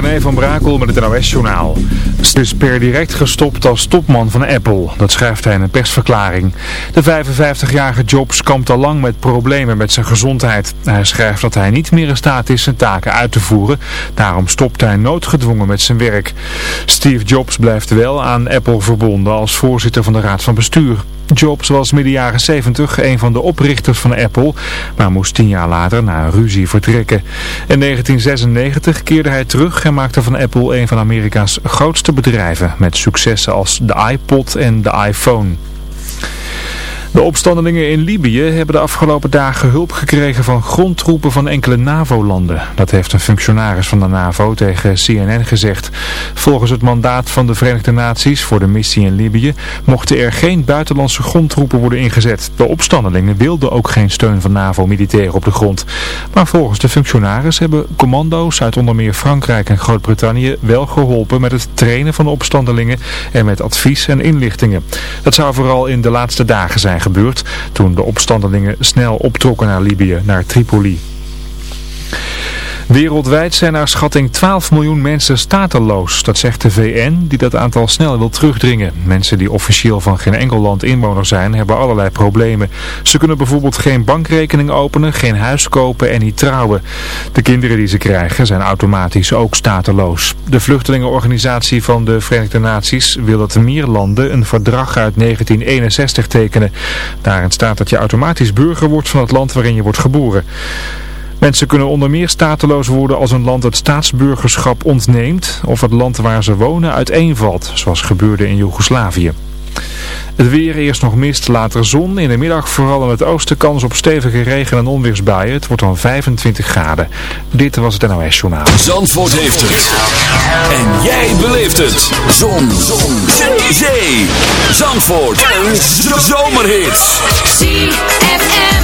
René van Brakel met het NOS-journaal. is per direct gestopt als topman van Apple. Dat schrijft hij in een persverklaring. De 55-jarige Jobs kampt al lang met problemen met zijn gezondheid. Hij schrijft dat hij niet meer in staat is zijn taken uit te voeren. Daarom stopt hij noodgedwongen met zijn werk. Steve Jobs blijft wel aan Apple verbonden als voorzitter van de raad van bestuur. Jobs was midden jaren 70 een van de oprichters van Apple, maar moest tien jaar later na een ruzie vertrekken. In 1996 keerde hij terug en maakte van Apple een van Amerika's grootste bedrijven met successen als de iPod en de iPhone. De opstandelingen in Libië hebben de afgelopen dagen hulp gekregen van grondtroepen van enkele NAVO-landen. Dat heeft een functionaris van de NAVO tegen CNN gezegd. Volgens het mandaat van de Verenigde Naties voor de missie in Libië mochten er geen buitenlandse grondtroepen worden ingezet. De opstandelingen wilden ook geen steun van NAVO-militairen op de grond. Maar volgens de functionaris hebben commando's uit onder meer Frankrijk en Groot-Brittannië wel geholpen met het trainen van de opstandelingen en met advies en inlichtingen. Dat zou vooral in de laatste dagen zijn gebeurd toen de opstandelingen snel optrokken naar Libië, naar Tripoli. Wereldwijd zijn naar schatting 12 miljoen mensen stateloos. Dat zegt de VN, die dat aantal snel wil terugdringen. Mensen die officieel van geen enkel land inwoner zijn, hebben allerlei problemen. Ze kunnen bijvoorbeeld geen bankrekening openen, geen huis kopen en niet trouwen. De kinderen die ze krijgen zijn automatisch ook stateloos. De vluchtelingenorganisatie van de Verenigde Naties wil dat meer landen een verdrag uit 1961 tekenen. Daarin staat dat je automatisch burger wordt van het land waarin je wordt geboren. Mensen kunnen onder meer stateloos worden als een land het staatsburgerschap ontneemt of het land waar ze wonen uiteenvalt, zoals gebeurde in Joegoslavië. Het weer eerst nog mist, later zon. In de middag vooral in het oosten kans op stevige regen- en onweersbuien. Het wordt dan 25 graden. Dit was het NOS Journaal. Zandvoort heeft het. En jij beleeft het. Zon. zon. Zee. Zandvoort. En zomerhits. ZFM.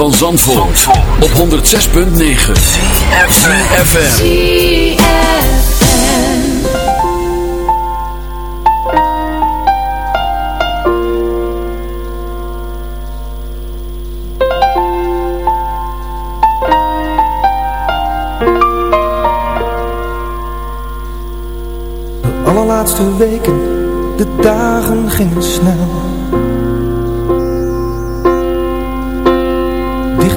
van Zandvoort, op 106.9 CFFM De allerlaatste weken, de dagen gingen snel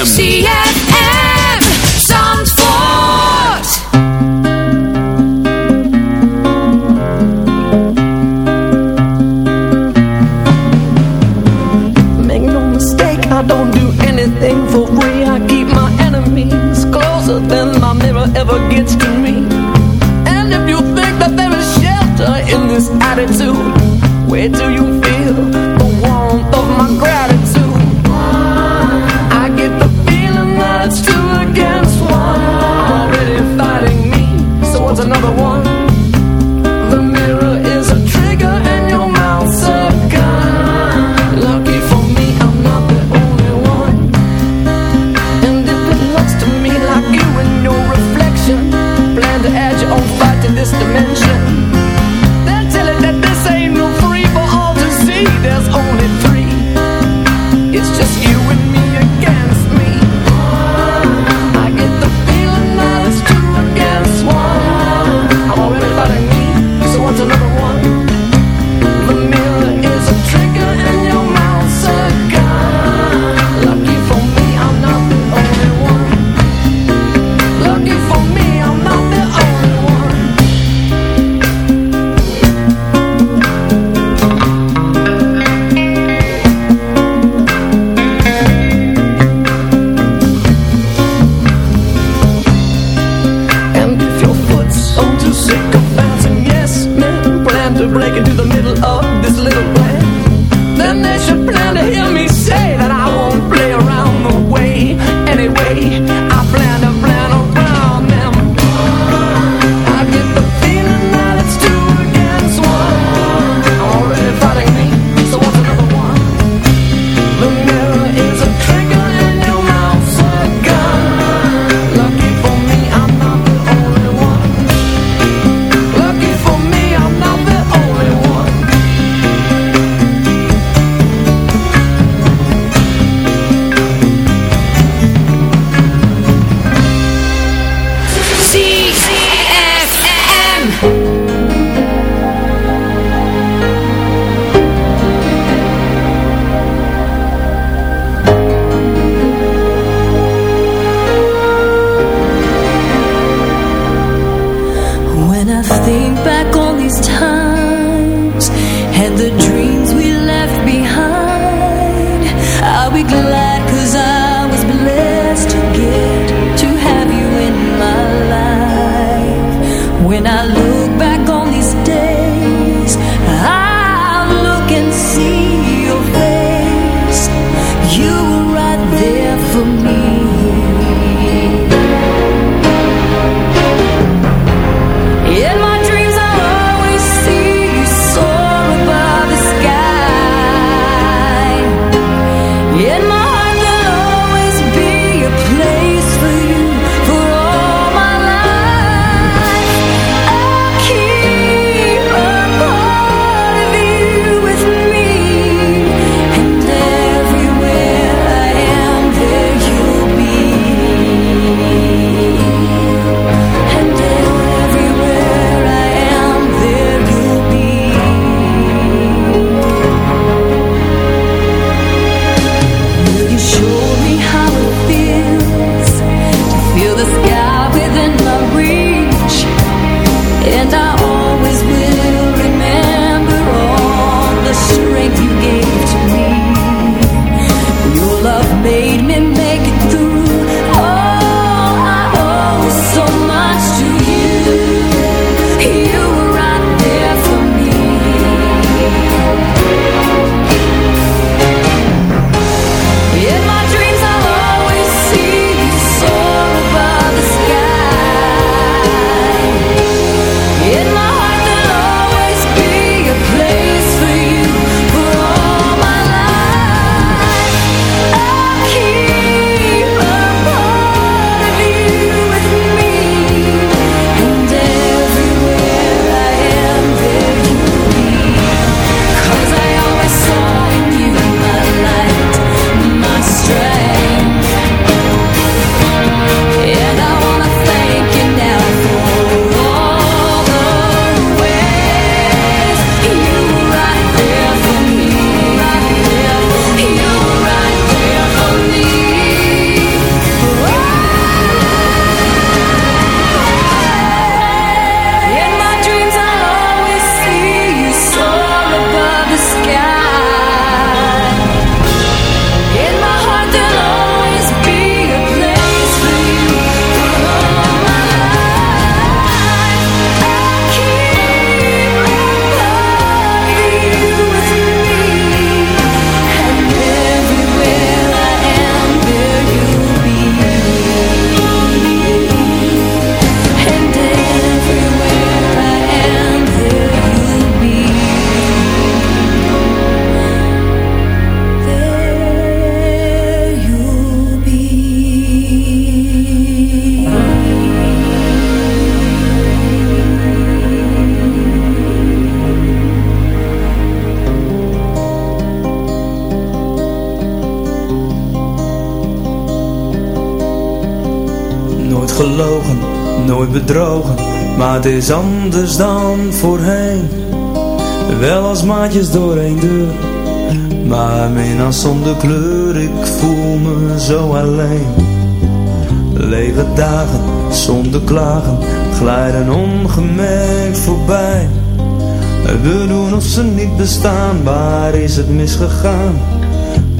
ZFM bedrogen, maar het is anders dan voorheen. Wel als maatjes door één deur, maar mina zonder kleur, ik voel me zo alleen. Lege dagen, zonder klagen, glijden ongemerkt voorbij. We doen of ze niet bestaan, waar is het misgegaan?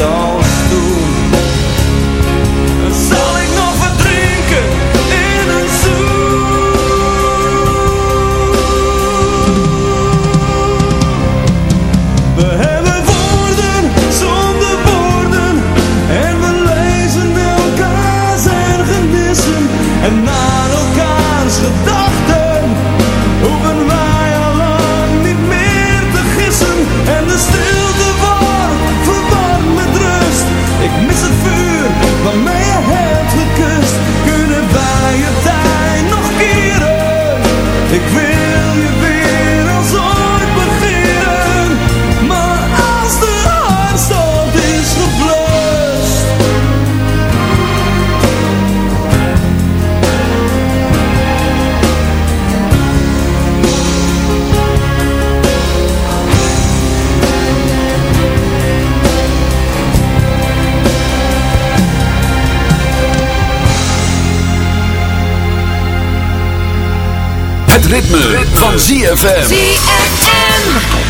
don't ZFM. ZFM.